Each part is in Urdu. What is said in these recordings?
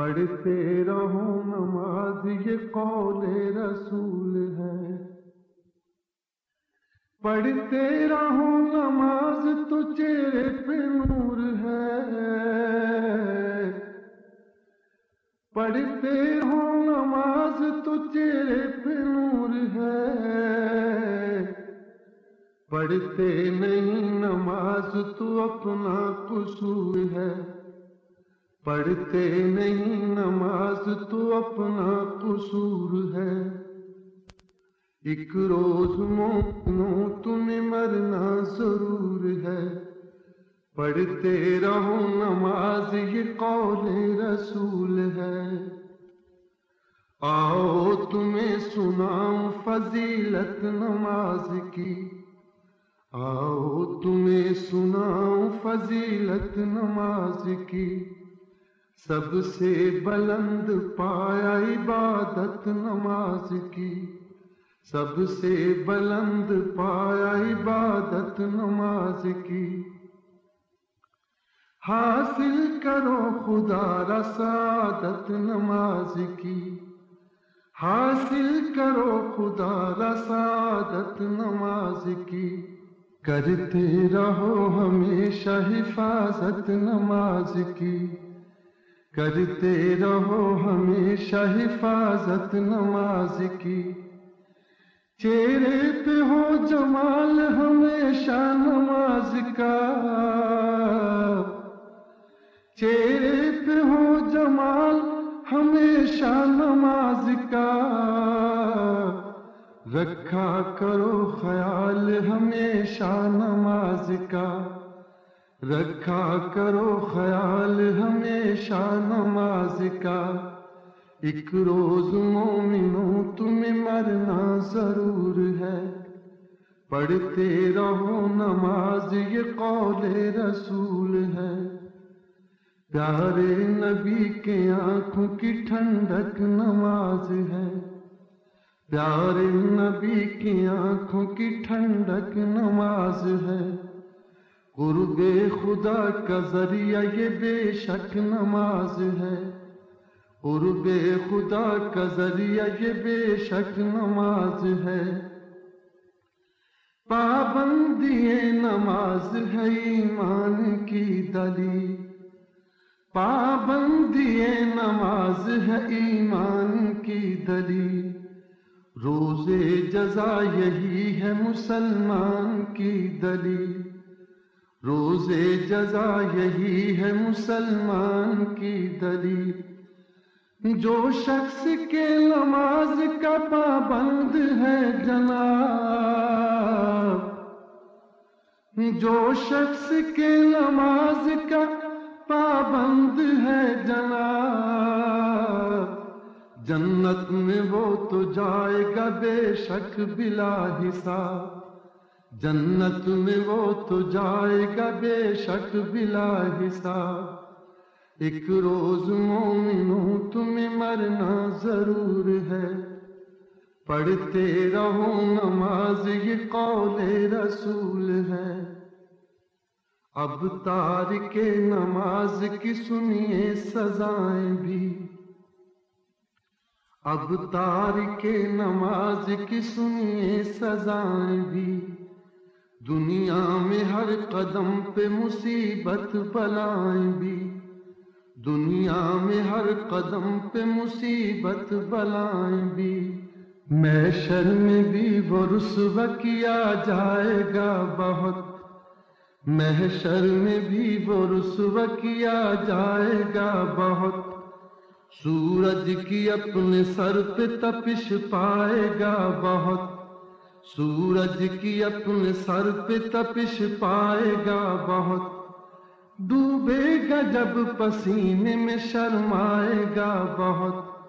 پڑھتے رہو نماز، یہ قول رسول ہے۔ پڑھتے رہو نماز تو چہرے پہ نور ہے۔ پڑھتے ہو نماز تو چہرے پہ نور ہے۔ پڑھتے نہیں نماز تو اپنا قصور ہے۔ پڑھتے نہیں، نماز تو اپنا قصور ہے۔ ایک روز مومنوں تمہیں مرنا ضرور ہے۔ پڑھتے رہو، نماز یہ قول رسول ہے۔ آؤ تمہیں سناؤں فضیلت نماز کی۔ آؤ تمہیں سناؤں فضیلت نماز کی۔ سب سے بلند پایا عبادت نماز کی۔ سب سے بلند پایا عبادت نماز کی۔ حاصل کرو خدا رسادت نماز کی۔ حاصل کرو خدا رسادت نماز کی۔ کرتے رہو ہمیشہ حفاظت نماز کی۔ کرتے رہو ہمیشہ حفاظت نماز کی۔ چہرے پہ ہو جمال ہمیشہ نماز کا۔ چہرے پہ ہو جمال ہمیشہ نماز کا۔ رکھا کرو خیال ہمیشہ نماز کا۔ رکھا کرو خیال ہمیشہ نماز کا۔ ایک روز مومنوں تمہیں مرنا ضرور ہے۔ پڑھتے رہو نماز، یہ قول رسول ہے۔ پیارے نبی کے آنکھوں کی ٹھنڈک نماز ہے۔ پیارے نبی کی آنکھوں کی ٹھنڈک نماز ہے۔ قرب خدا کا ذریعہ یہ بے شک نماز ہے۔ قرب خدا کا ذریعہ یہ بے شک نماز ہے۔ پابندی نماز ہے ایمان کی دلی پابندی نماز ہے ایمان کی دلی روزے جزا یہی ہے مسلمان کی دلی روزے جزا یہی ہے مسلمان کی دلی جو شخص کے نماز کا پابند ہے جناب۔ جو شخص کے نماز کا پابند ہے جناب۔ جنت میں وہ تو جائے گا بے شک بلا حساب۔ جنت میں وہ تو جائے گا بے شک بلا حساب۔ ایک روز مومنوں تمہیں مرنا ضرور ہے۔ پڑھتے رہو نماز، یہ قول رسول ہے۔ اب تارک نماز کی سنیے سزائیں بھی۔ اب تارک نماز کی سنیے سزائیں بھی۔ دنیا میں ہر قدم پہ مصیبت بلائیں بھی۔ دنیا میں ہر قدم پہ مصیبت بلائیں بھی۔ محشر میں بھی وہ رسو کیا جائے گا بہت۔ محشر میں بھی وہ رسو کیا جائے گا بہت۔ سورج کی اپنے سر پہ تپش پائے گا بہت۔ سورج کی اپنے سر پہ تپش پائے گا بہت۔ ڈوبے گا جب پسینے میں شرمائے گا بہت۔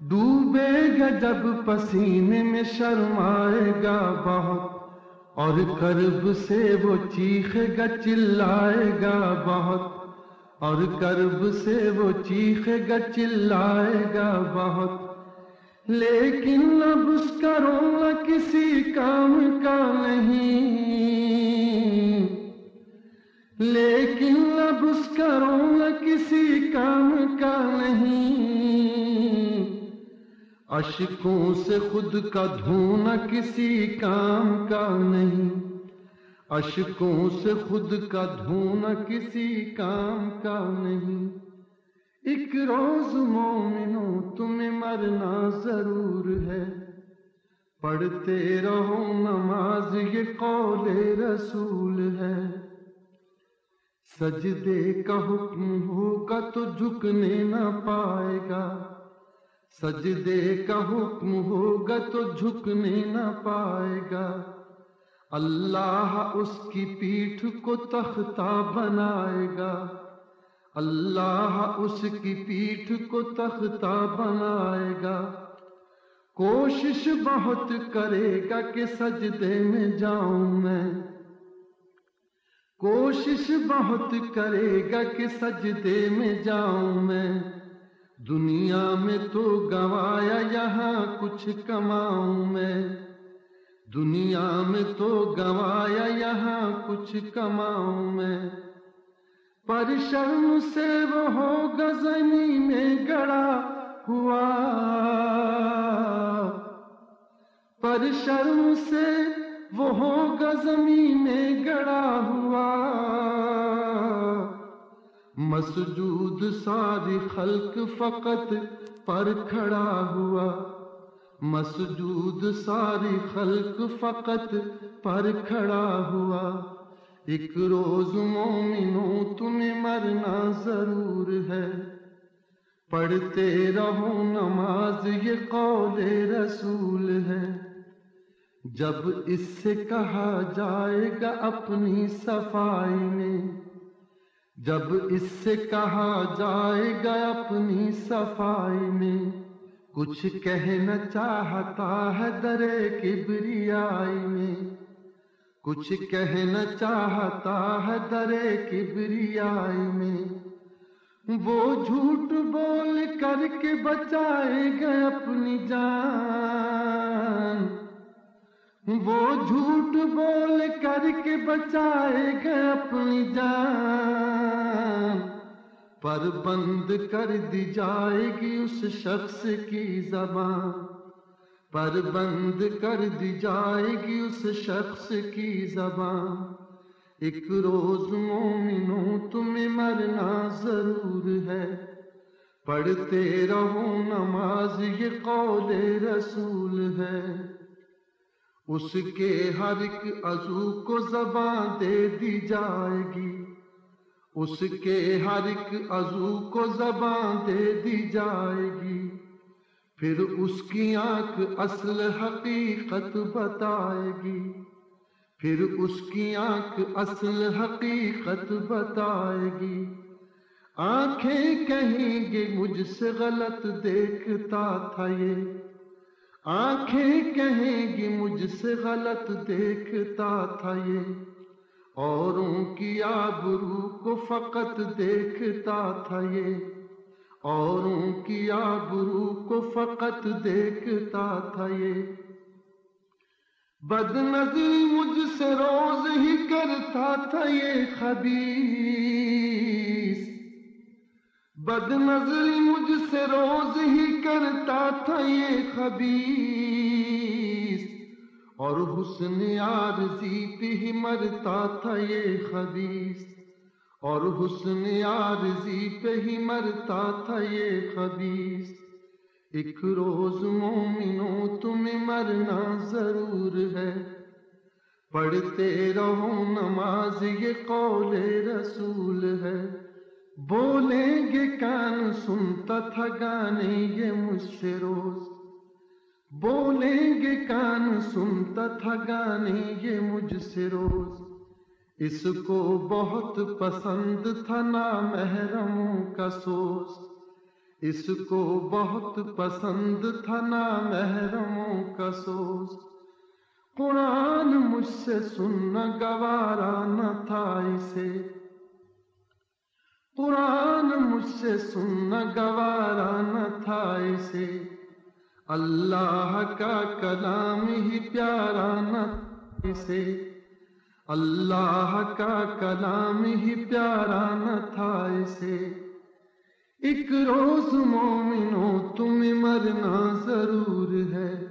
ڈوبے گا جب پسینے میں شرمائے گا بہت۔ اور کرب سے وہ چیخے گا چلائے گا بہت۔ اور کرب سے وہ چیخے گا چلائے گا بہت۔ لیکن اب اس کا رونا کسی کام کا نہیں۔ لیکن اب اس کا رونا کسی کام کا نہیں۔ اشکوں سے خود کا دھونا کسی کام کا نہیں۔ اشکوں سے خود کا دھونا کسی کام کا نہیں۔ ایک روز مومنو تمہیں مرنا ضرور ہے۔ پڑھتے رہو نماز، یہ قول رسول ہے۔ سجدے کا حکم ہوگا تو جھکنے نہ پائے گا۔ سجدے کا حکم ہوگا تو جھکنے نہ پائے گا۔ اللہ اس کی پیٹھ کو تختہ بنائے گا۔ اللہ اس کی پیٹھ کو تختہ بنائے گا۔ کوشش بہت کرے گا کہ سجدے میں جاؤں میں۔ کوشش بہت کرے گا کہ سجدے میں جاؤں میں۔ دنیا میں تو گوایا یہاں کچھ کماؤں میں۔ دنیا میں تو گوایا یہاں کچھ کماؤں میں۔ پر شرم سے وہ ہوگا زمین میں گڑا ہوا۔ پر شرم سے وہ ہوگا زمین میں گڑا ہوا۔ مسجود ساری خلق فقط پر کھڑا ہوا۔ مسجود ساری خلق فقط پر کھڑا ہوا۔ ایک روز مومنوں تمہیں مرنا ضرور ہے۔ پڑھتے رہو نماز، یہ قول رسول ہے۔ جب اس سے کہا جائے گا اپنی صفائی میں، جب اس سے کہا جائے گا اپنی صفائی میں، کچھ کہنا چاہتا ہے درے کبریائی میں۔ کچھ کہنا چاہتا ہے درے کبریائی میں۔ وہ جھوٹ بول کر کے بچائے گا اپنی جان۔ وہ جھوٹ بول کر کے بچائے گا اپنی جان۔ پر بند کر دی جائے گی اس شخص کی زبان۔ پر بند کر دی جائے گی اس شخص کی زبان۔ ایک روز مومنوں تمہیں مرنا ضرور ہے۔ پڑھتے رہو نماز، یہ قول رسول ہے۔ اس کے ہر ایک عزو کو زبان دے دی جائے گی۔ اس کے ہر ایک عزو کو زبان دے دی جائے گی۔ پھر اس کی آنکھ اصل حقیقت بتائے گی۔ پھر اس کی آنکھ اصل حقیقت بتائے گی۔ آنکھیں کہیں گے مجھ سے غلط دیکھتا تھا یہ۔ آنکھیں کہیں گی مجھ سے غلط دیکھتا تھا یہ۔ اوروں کی آبرو کو فقط دیکھتا تھا یہ۔ اوروں کی آبرو کو فقط دیکھتا تھا یہ۔ بد نظری مجھ سے روز ہی کرتا تھا یہ خبیر بد نظری مجھ سے روز ہی کرتا تھا یہ خبیص۔ اور حسن عارضی پہ ہی مرتا تھا یہ خبیص۔ اور حسن عارضی پہ ہی مرتا تھا یہ خبیص۔ ایک روز مومنوں تمہیں مرنا ضرور ہے۔ پڑھتے رہو نماز، یہ قول رسول ہے۔ بولیں گے کان سنتا تھا گانے یہ مجھ سے روز۔ بولیں گے کان سنتا تھا گانے یہ مجھ سے روز۔ اس کو بہت پسند تھا نا محرموں کا سوز۔ اس کو بہت پسند تھا نا محرموں کا سوز۔ قرآن مجھ سے سننا گوارا نہ تھا اسے۔ قرآن مجھ سے سننا گوارا نہ تھا اسے۔ اللہ کا کلام ہی پیارا نہ اسے۔ اللہ کا کلام ہی پیارا نہ تھا اسے۔ ایک روز مومنو تمہیں مرنا ضرور ہے۔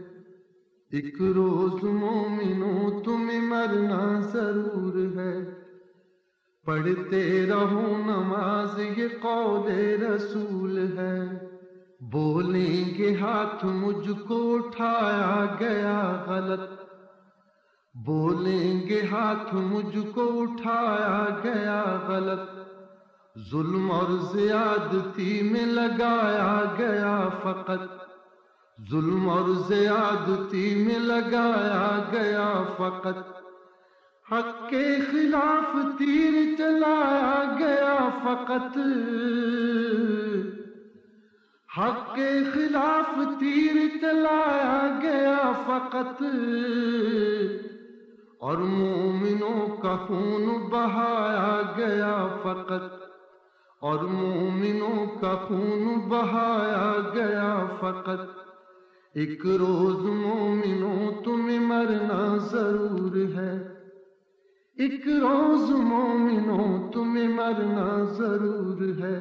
ایک روز مومنو تمہیں مرنا ضرور ہے۔ پڑھتے رہو نماز، یہ قول رسول ہے۔ بولیں گے ہاتھ مجھ کو، اٹھایا گیا غلط۔ بولیں گے ہاتھ مجھ کو اٹھایا گیا غلط۔ ظلم اور زیادتی میں لگایا گیا فقط۔ ظلم اور زیادتی میں لگایا گیا فقط۔ حق کے خلاف تیر چلایا گیا فقط۔ حق کے خلاف تیر چلایا گیا فقط۔ اور مومنوں کا خون بہایا گیا فقط، اور مومنوں کا خون بہایا گیا فقط۔ ایک روز مومنوں، تمہیں مرنا ضرور ہے۔ ایک روز مومنوں، تمہیں مرنا ضرور ہے۔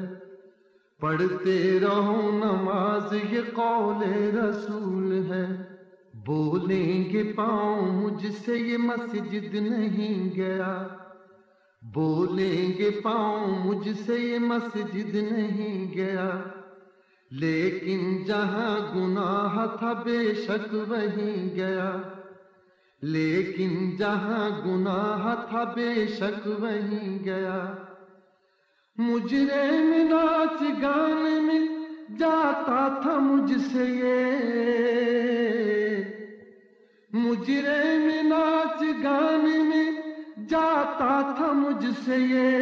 پڑھتے رہو نماز، یہ قول رسول ہے۔ بولیں گے پاؤں مجھ سے یہ مسجد نہیں گیا۔ بولیں گے پاؤں مجھ سے یہ مسجد نہیں گیا۔ لیکن جہاں گناہ تھا بے شک وہیں گیا۔ لیکن جہاں گناہ تھا بے شک وہیں گیا۔ مجرے میں ناچ گانے میں جاتا تھا مجھ سے یہ۔ مجرے میں ناچ گانے میں جاتا تھا مجھ سے یہ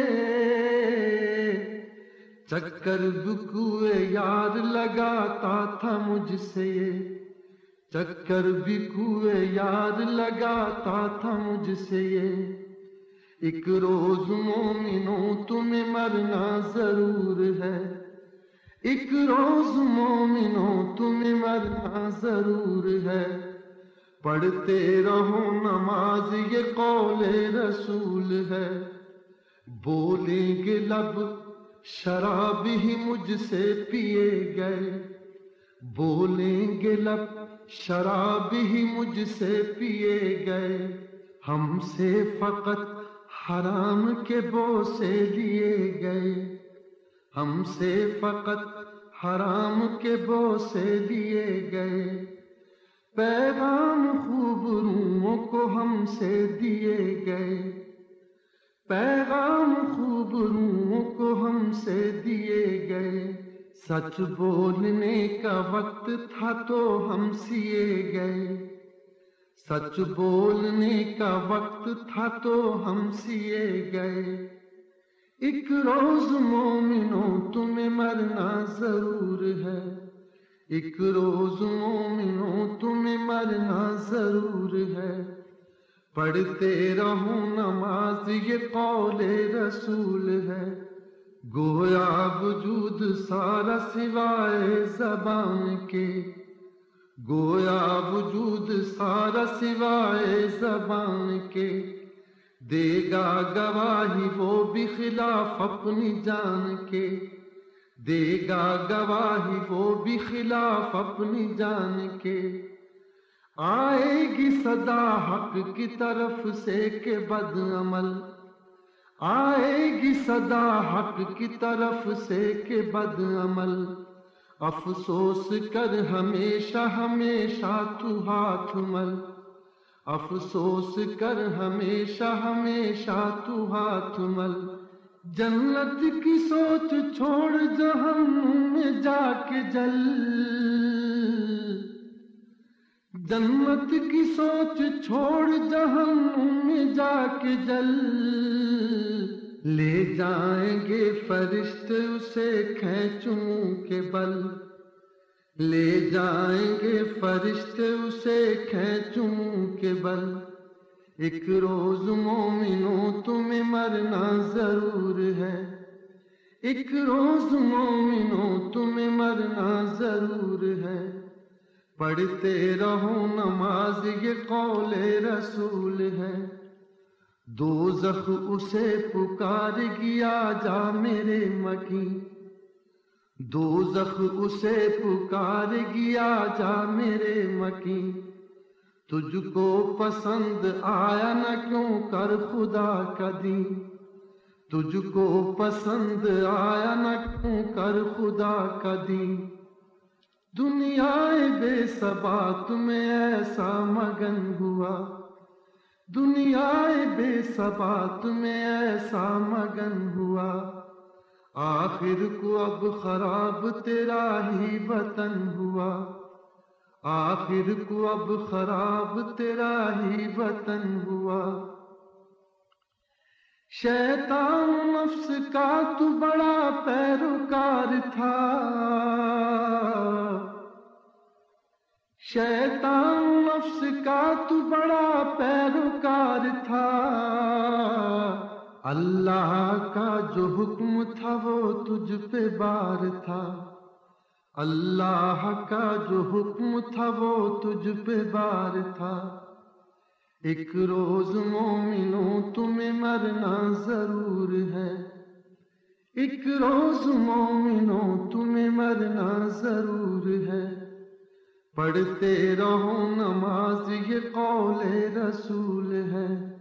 چکر بکوے یار لگاتا تھا مجھ سے یہ چکر بکوے یار لگاتا تھا مجھ سے یہ ایک روز مومنوں تمہیں مرنا ضرور ہے ایک روز مومنوں تمہیں مرنا ضرور ہے پڑھتے رہو، نماز یہ قول رسول ہے۔ بولیں گے لب، شراب ہی مجھ سے پیے گئے۔ بولیں گے لب، شراب ہی مجھ سے پیے گئے۔ ہم سے فقط حرام کے بوسے لیے گئے۔ ہم سے فقط حرام کے بوسے لیے گئے۔ پیغام خوب روحوں کو ہم سے دیے گئے۔ پیغام خوب روحوں کو ہم سے دیے گئے۔ سچ بولنے کا وقت تھا تو ہم سیے گئے۔ سچ بولنے کا وقت تھا تو ہم سیے گئے۔ ایک روز مومنوں تمہیں مرنا ضرور ہے۔ ایک روز مومنوں تمہیں مرنا ضرور ہے۔ پڑھتے رہو نماز، یہ قول رسول ہے۔ گویا وجود سارا سوائے زبان کے۔ گویا وجود سارا سوائے زبان کے۔ دے گا گواہی، وہ بھی خلاف اپنی جان کے۔ دے گا گواہی وہ بھی خلاف اپنی جان کے۔ آئے گی صدا حق کی طرف سے کہ بد عمل۔ آئے گی صدا حق کی طرف سے کہ بد عمل۔ افسوس کر ہمیشہ ہمیشہ تو ہاتھ مل۔ افسوس کر ہمیشہ ہمیشہ تو ہاتھ مل۔ جنت کی سوچ چھوڑ جہنم میں جا کے جل۔ جنت کی سوچ چھوڑ جہنم میں جا کے جل۔ لے جائیں گے فرشت اسے کھینچوں کے بل۔ لے جائیں گے فرشت اسے کھینچوں کے بل۔ ایک روز مومنوں تمہیں مرنا ضرور ہے۔ ایک روز مومنوں تمہیں مرنا ضرور ہے۔ پڑھتے رہو نماز، یہ قول رسول ہے۔ دو زخ اسے پکار گیا جا میرے مکی دو زخ اسے پکار گیا جا میرے مکی تجھ کو پسند آیا نہ کیوں کر خدا کا دین؟ تجھ کو پسند آیا نہ کیوں کر خدا کا دین؟ دنیا بے سبا تمہیں ایسا مگن ہوا۔ دنیا بے سبا تمہیں ایسا مگن ہوا۔ آخر کو اب خراب تیرا ہی وطن ہوا۔ آخر کو اب خراب تیرا ہی وطن ہوا۔ شیطان نفس کا تو بڑا پیروکار تھا۔ شیطان نفس کا تو بڑا پیروکار تھا۔ اللہ کا جو حکم تھا وہ تجھ پہ بار تھا۔ اللہ کا جو حکم تھا وہ تجھ پہ بار تھا۔ ایک روز مومنوں تمہیں مرنا ضرور ہے۔ ایک روز مومنوں تمہیں مرنا ضرور ہے۔ پڑھتے رہو نماز، یہ قول رسول ہے۔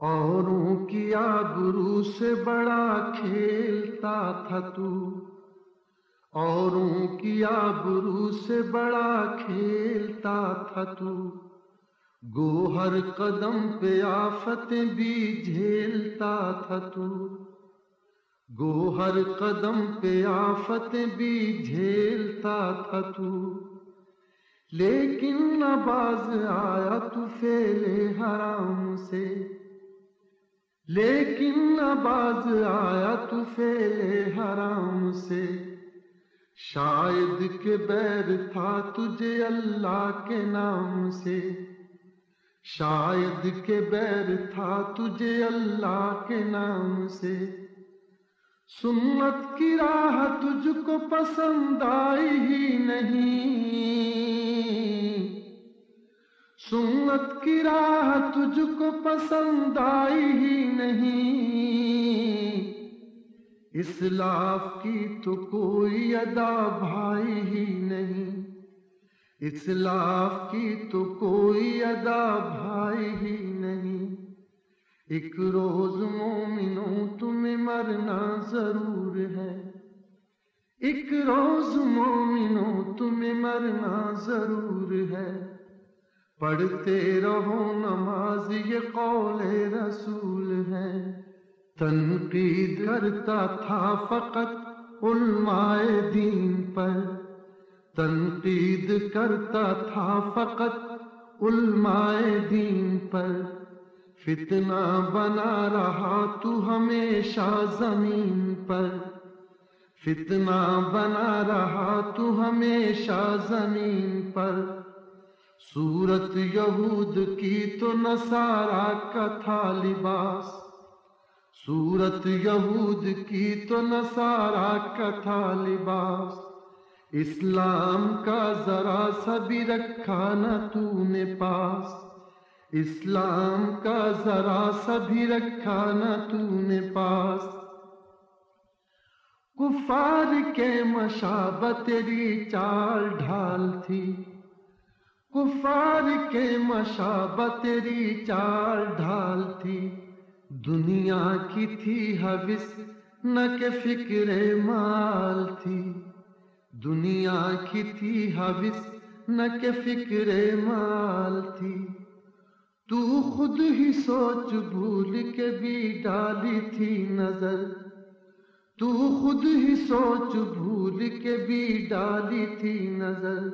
اوروں کی آبرو سے بڑا کھیلتا تھا تو۔ اوروں کی آبرو سے بڑا کھیلتا تھا تو۔ گو ہر قدم پہ آفتیں بھی جھیلتا تھا تو۔ گو ہر قدم پہ آفتیں بھی جھیلتا تھا تو۔ لیکن باز آیا تو فیلے حرام سے۔ لیکن باز آیا تو فیلے حرام سے۔ شاید کے بیر تھا تجھے اللہ کے نام سے۔ شاید کے بیر تھا تجھے اللہ کے نام سے۔ سنت کی راہ تجھ کو پسند آئی ہی نہیں۔ سنت کی راہ تجھ کو پسند آئی ہی نہیں۔ اسلاف کی تو کوئی ادا بھائی ہی نہیں۔ اسلاف کی تو کوئی ادا بھائی ہی نہیں۔ ایک روز مومنوں تمہیں مرنا ضرور ہے۔ ایک روز مومنوں تمہیں مرنا ضرور ہے۔ پڑھتے رہو نماز، یہ قول رسول ہے۔ تنقید کرتا تھا فقط علماء دین پر۔ تنقید کرتا تھا فقط علماء دین پر۔ فتنہ بنا رہا تو ہمیشہ زمین پر۔ فتنہ بنا رہا تو ہمیشہ زمین پر۔ صورت یہود کی تو نسارا کا تھا لباس۔ صورت یہود کی تو نسارا کا تھا لباس۔ اسلام کا ذرا سبھی رکھا نہ تو نے پاس۔ اسلام کا ذرا سبھی رکھا نہ تو نے پاس۔ کفار کے مشابت تیری چال ڈھال تھی۔ کفار کے مشابہ تیری چار ڈھال تھی۔ دنیا کی تھی حوث، نہ کہ فکر مال تھی۔ دنیا کی تھی حوث، نہ کہ فکر مال تھی۔ تو خود ہی سوچ بھول کے بھی ڈالی تھی نظر۔ تو خود ہی سوچ بھول کے بھی ڈالی تھی نظر۔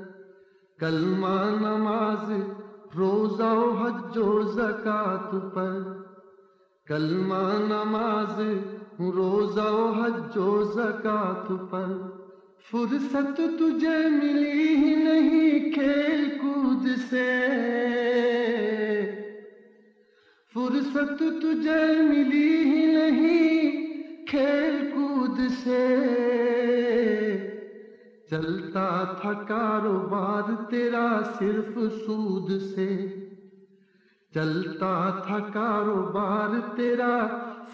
کلمہ نماز، روزہ و حج و زکات پر۔ کلمہ نماز، روزہ و حج و زکات پر۔ فرصت تجھے ملی ہی نہیں کھیل کود سے۔ فرصت تجھے ملی ہی نہیں کھیل کود سے۔ چلتا تھا کاروبار تیرا صرف سود سے۔ چلتا تھا کاروبار تیرا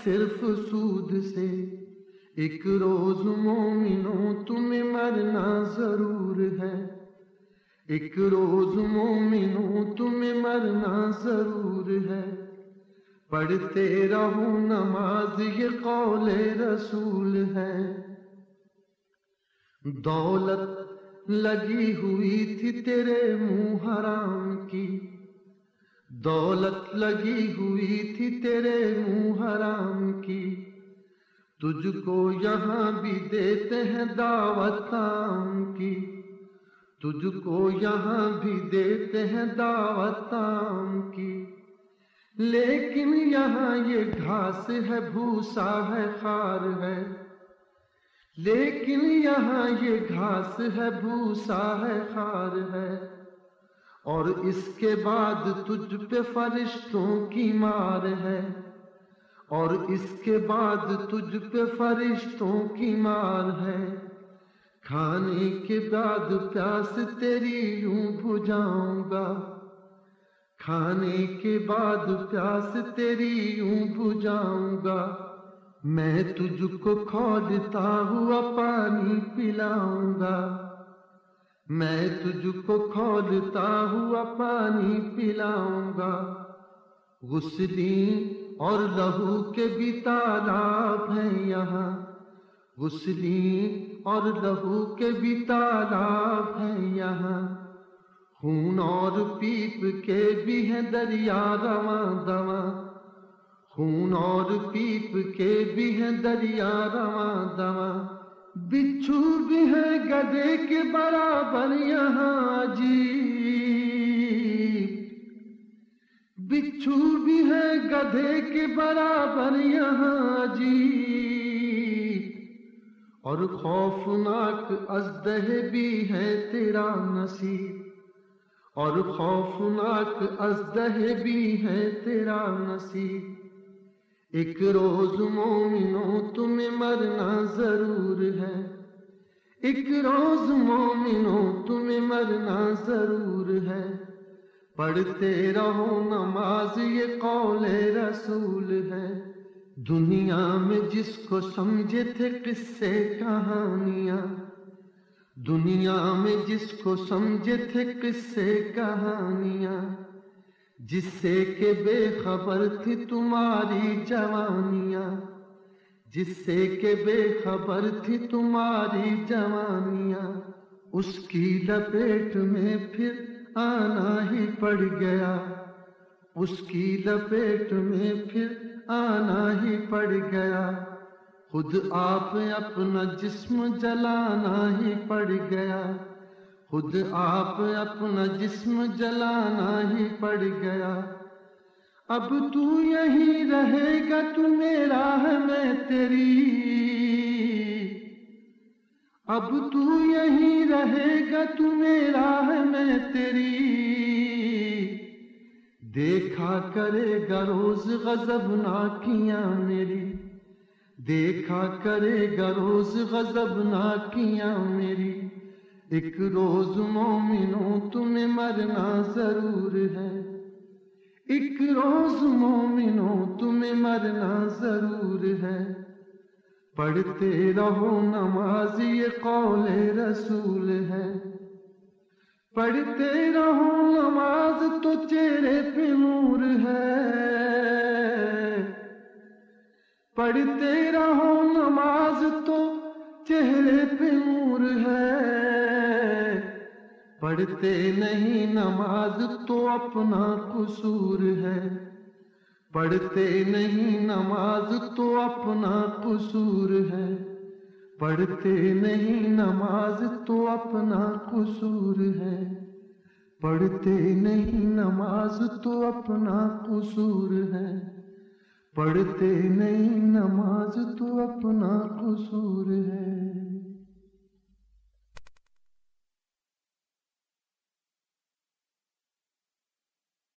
صرف سود سے۔ ایک روز مومنوں تمہیں مرنا ضرور ہے۔ ایک روز مومنوں تمہیں مرنا ضرور ہے۔ پڑھتے رہو نماز، یہ قول رسول ہے۔ دولت لگی ہوئی تھی تیرے منہ حرام کی۔ دولت لگی ہوئی تھی تیرے منہ حرام کی۔ تجھ کو یہاں بھی دیتے ہیں دعوت عام کی۔ تجھ کو یہاں بھی دیتے ہیں دعوت عام کی۔ لیکن یہاں یہ گھاس ہے، بھوسا ہے، خار ہے۔ لیکن یہاں یہ گھاس ہے، بھوسا ہے، خار ہے۔ اور اس کے بعد تجھ پہ فرشتوں کی مار ہے۔ اور اس کے بعد تجھ پہ فرشتوں کی مار ہے۔ کھانے کے بعد پیاس تیری یوں بجاؤں گا۔ کھانے کے بعد پیاس تیری یوں بجاؤں گا۔ میں تجھ کو کھولتا ہوا پانی پلاؤں گا۔ میں تجھ کو کھولتا ہوا پانی پلاؤں گا غسلین اور لہو کے بھی تالاب ہیں یہاں۔ غسلین اور لہو کے بھی تالاب ہیں یہاں۔ خون اور پیپ کے بھی ہیں دریا رواں دواں۔ خون اور پیپ کے بھی ہیں دریا رواں دواں۔ بچھو بھی ہیں گدے کے برابر یہاں جی۔ بچھو بھی ہیں گدھے کے برابر یہاں جی۔ اور خوفناک ازدہ بھی ہے تیرا نصیب۔ اور خوفناک ازدہ بھی ہے تیرا نصیب۔ ایک روز مومنوں تمہیں مرنا ضرور ہے۔ ایک روز مومنوں تمہیں مرنا ضرور ہے۔ پڑھتے رہو نماز، یہ قول رسول ہے۔ دنیا میں جس کو سمجھے تھے قصے، کہانیاں۔ دنیا میں جس کو سمجھے تھے قصے، کہانیاں۔ جس سے کہ بے خبر تھی تمہاری جوانیاں۔ جس سے کہ بے خبر تھی تمہاری جوانیاں۔ اس کی لپیٹ میں پھر آنا ہی پڑ گیا۔ اس کی لپیٹ میں پھر آنا ہی پڑ گیا۔ خود آپ اپنا جسم جلانا ہی پڑ گیا۔ خود آپ اپنا جسم جلانا ہی پڑ گیا۔ اب تو یہی رہے گا، تو میرا ہے میں تیری۔ اب تو یہی رہے گا، تو میرا ہے میں تیری۔ دیکھا کرے گا روز غضب ناکیاں میری۔ دیکھا کرے گا روز غضب ناکیاں میری۔ ایک روز مومنوں تمہیں مرنا ضرور ہے۔ ایک روز مومنوں تمہیں مرنا ضرور ہے۔ پڑھتے رہو نماز یہ قول رسول ہے۔ پڑھتے رہو نماز تو چہرے پہ نور ہے۔ پڑھتے رہو نماز تو چہرے پہ نور ہے۔ پڑھتے نہیں، نماز تو اپنا قصور ہے۔ پڑھتے نہیں، نماز تو اپنا قصور ہے۔ پڑھتے نہیں، نماز تو اپنا قصور ہے۔ پڑھتے نہیں، نماز تو اپنا قصور ہے۔ پڑھتے نہیں، نماز تو اپنا قصور ہے۔